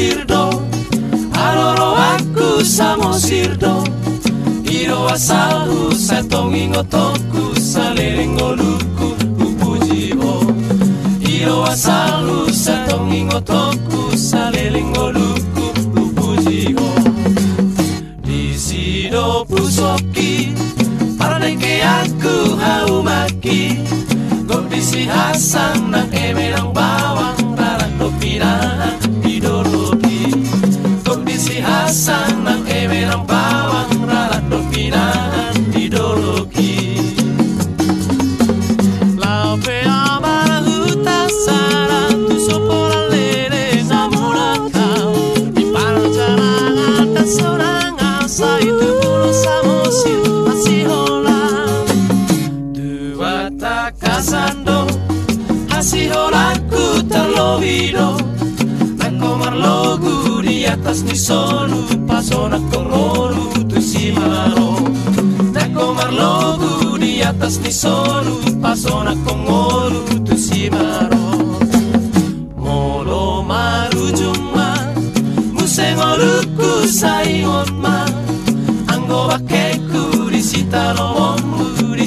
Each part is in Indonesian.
samosirdo Aroro aku samosirdo Iro asalu satongi ngotoku saliling oluku upujibo Iro asalu satongi ngotoku saliling oluku upujibo Disido pusoki Paraneke aku haumaki. Kondisi hasang ng Hasang ng eme ng bawang Rarat no pinaan idologi Laupe amara hutasara Tu sopola lele namurakau Di panjalangan dan seorang asa Itu bulu samosil masih holang Dua takasando Hasiholaku ni solu Pasona kongolu tu simaro Nako marlogu di atas ni solu Pasona kongolu tu simaro Molo maru juma Musengoluku saingon ma Anggo bakeku di sitaro momu di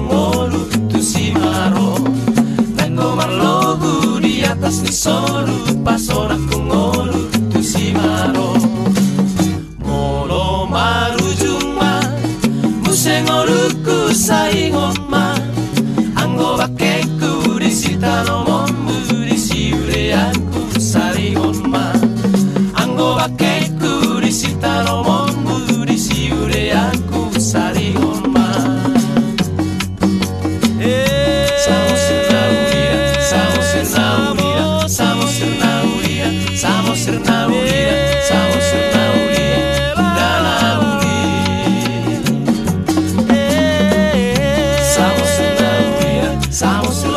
sa ingoma Ango bakeko Pensamos